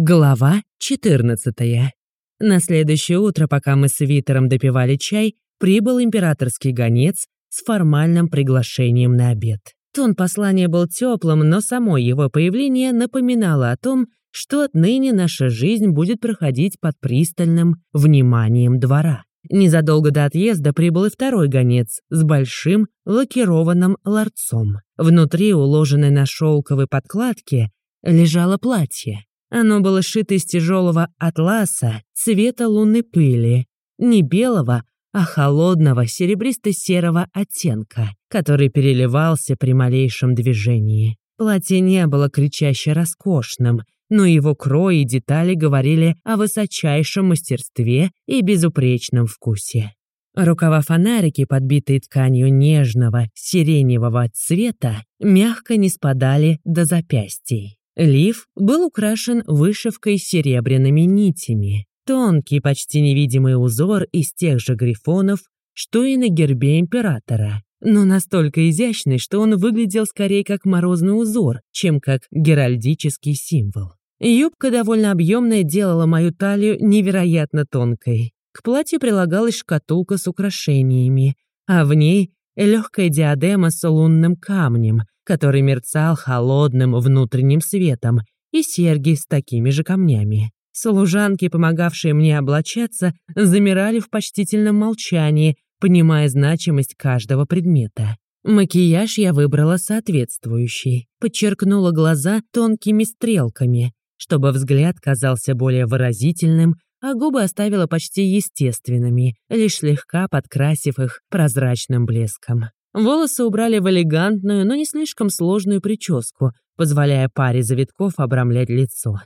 Глава 14. На следующее утро, пока мы с Витером допивали чай, прибыл императорский гонец с формальным приглашением на обед. Тон послания был теплым, но само его появление напоминало о том, что отныне наша жизнь будет проходить под пристальным вниманием двора. Незадолго до отъезда прибыл и второй гонец с большим лакированным ларцом. Внутри, уложенной на шелковой подкладке, лежало платье. Оно было шито из тяжелого атласа цвета лунной пыли, не белого, а холодного серебристо-серого оттенка, который переливался при малейшем движении. Платье не было кричаще роскошным, но его крой и детали говорили о высочайшем мастерстве и безупречном вкусе. Рукава фонарики, подбитые тканью нежного сиреневого цвета, мягко не спадали до запястий. Лиф был украшен вышивкой с серебряными нитями. Тонкий, почти невидимый узор из тех же грифонов, что и на гербе императора, но настолько изящный, что он выглядел скорее как морозный узор, чем как геральдический символ. Юбка довольно объемная делала мою талию невероятно тонкой. К платью прилагалась шкатулка с украшениями, а в ней легкая диадема с лунным камнем, который мерцал холодным внутренним светом, и серьги с такими же камнями. Служанки, помогавшие мне облачаться, замирали в почтительном молчании, понимая значимость каждого предмета. Макияж я выбрала соответствующий, подчеркнула глаза тонкими стрелками, чтобы взгляд казался более выразительным, а губы оставила почти естественными, лишь слегка подкрасив их прозрачным блеском. Волосы убрали в элегантную, но не слишком сложную прическу, позволяя паре завитков обрамлять лицо.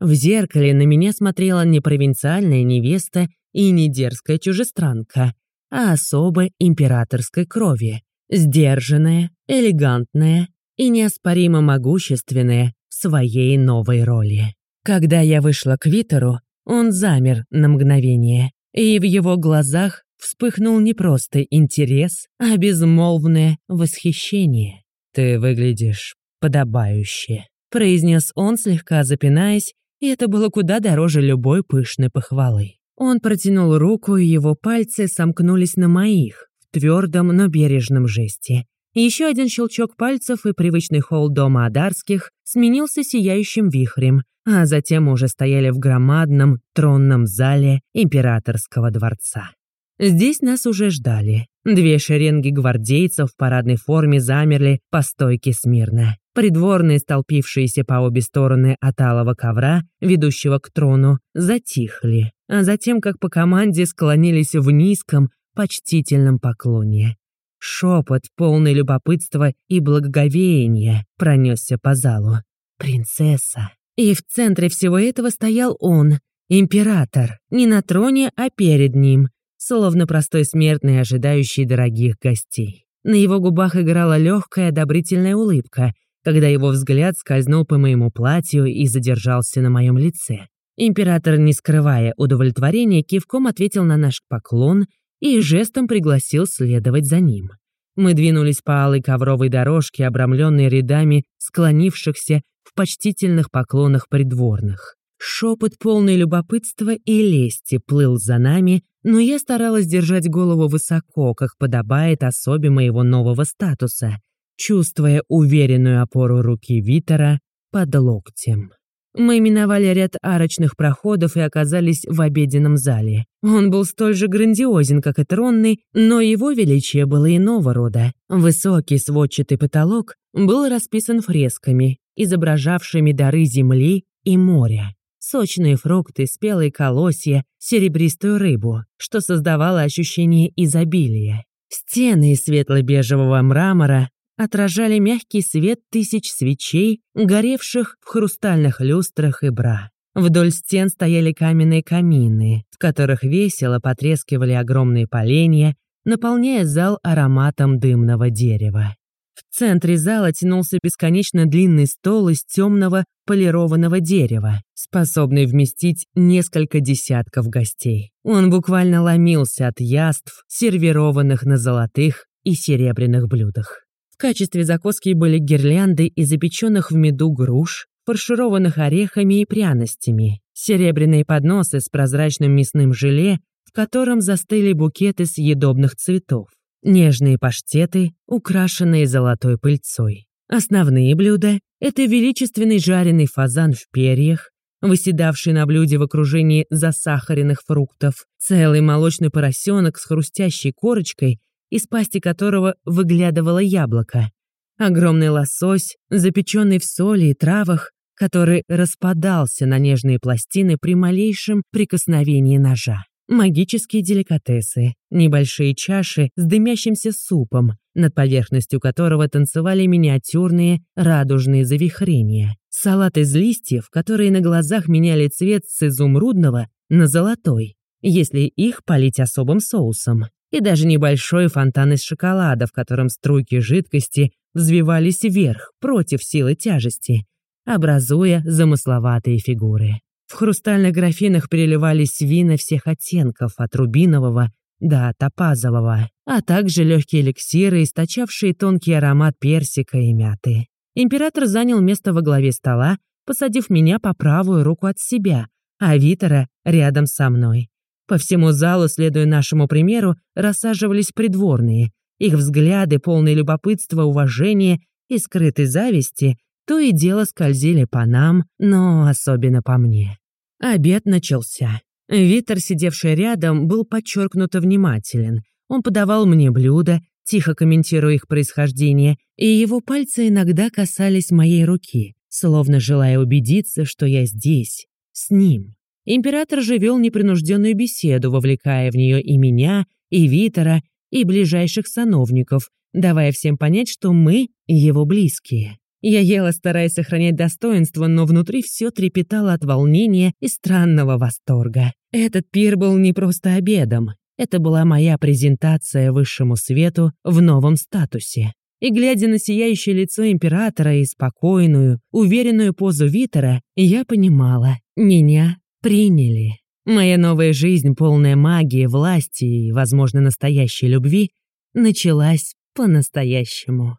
В зеркале на меня смотрела не провинциальная невеста и не дерзкая чужестранка, а особо императорской крови, сдержанная, элегантная и неоспоримо могущественная в своей новой роли. Когда я вышла к Витеру, он замер на мгновение, и в его глазах вспыхнул не просто интерес, а безмолвное восхищение. «Ты выглядишь подобающе», — произнес он, слегка запинаясь, и это было куда дороже любой пышной похвалы. Он протянул руку, и его пальцы сомкнулись на моих, в твердом, но бережном жесте. Еще один щелчок пальцев, и привычный холл дома Адарских сменился сияющим вихрем, а затем уже стояли в громадном тронном зале императорского дворца. Здесь нас уже ждали. Две шеренги гвардейцев в парадной форме замерли по стойке смирно. Придворные, столпившиеся по обе стороны от алого ковра, ведущего к трону, затихли, а затем, как по команде, склонились в низком, почтительном поклоне. Шепот, полный любопытства и благоговения, пронесся по залу. «Принцесса!» И в центре всего этого стоял он, император, не на троне, а перед ним, словно простой смертный, ожидающий дорогих гостей. На его губах играла легкая одобрительная улыбка, когда его взгляд скользнул по моему платью и задержался на моем лице. Император, не скрывая удовлетворения, кивком ответил на наш поклон и жестом пригласил следовать за ним. Мы двинулись по алой ковровой дорожке, обрамленной рядами склонившихся в почтительных поклонах придворных. Шепот полный любопытства и лести плыл за нами, но я старалась держать голову высоко, как подобает особе моего нового статуса, чувствуя уверенную опору руки Витера под локтем. Мы миновали ряд арочных проходов и оказались в обеденном зале. Он был столь же грандиозен, как и тронный, но его величие было иного рода. Высокий сводчатый потолок был расписан фресками, изображавшими дары земли и моря сочные фрукты, спелые колосья, серебристую рыбу, что создавало ощущение изобилия. Стены из светло-бежевого мрамора отражали мягкий свет тысяч свечей, горевших в хрустальных люстрах и бра. Вдоль стен стояли каменные камины, в которых весело потрескивали огромные поленья, наполняя зал ароматом дымного дерева. В центре зала тянулся бесконечно длинный стол из темного полированного дерева, способный вместить несколько десятков гостей. Он буквально ломился от яств, сервированных на золотых и серебряных блюдах. В качестве закуски были гирлянды из запеченных в меду груш, фаршированных орехами и пряностями, серебряные подносы с прозрачным мясным желе, в котором застыли букеты съедобных цветов, нежные паштеты, украшенные золотой пыльцой. Основные блюда — это величественный жареный фазан в перьях, выседавший на блюде в окружении засахаренных фруктов, целый молочный поросенок с хрустящей корочкой, из пасти которого выглядывало яблоко, огромный лосось, запеченный в соли и травах, который распадался на нежные пластины при малейшем прикосновении ножа. Магические деликатесы, небольшие чаши с дымящимся супом, над поверхностью которого танцевали миниатюрные радужные завихрения. Салат из листьев, которые на глазах меняли цвет с изумрудного на золотой, если их полить особым соусом. И даже небольшой фонтан из шоколада, в котором струйки жидкости взвивались вверх против силы тяжести, образуя замысловатые фигуры. В хрустальных графинах переливались вина всех оттенков, от рубинового до топазового, а также легкие эликсиры, источавшие тонкий аромат персика и мяты. Император занял место во главе стола, посадив меня по правую руку от себя, а Витера рядом со мной. По всему залу, следуя нашему примеру, рассаживались придворные. Их взгляды, полные любопытства, уважения и скрытой зависти, то и дело скользили по нам, но особенно по мне. Обед начался. Витер, сидевший рядом, был подчеркнуто внимателен. Он подавал мне блюда, тихо комментируя их происхождение, и его пальцы иногда касались моей руки, словно желая убедиться, что я здесь, с ним. Император же вел непринужденную беседу, вовлекая в нее и меня, и Витера, и ближайших сановников, давая всем понять, что мы его близкие. Я ела, стараясь сохранять достоинство, но внутри все трепетало от волнения и странного восторга. Этот пир был не просто обедом. Это была моя презентация высшему свету в новом статусе. И глядя на сияющее лицо императора и спокойную, уверенную позу Витера, я понимала, меня приняли. Моя новая жизнь, полная магии, власти и, возможно, настоящей любви, началась по-настоящему.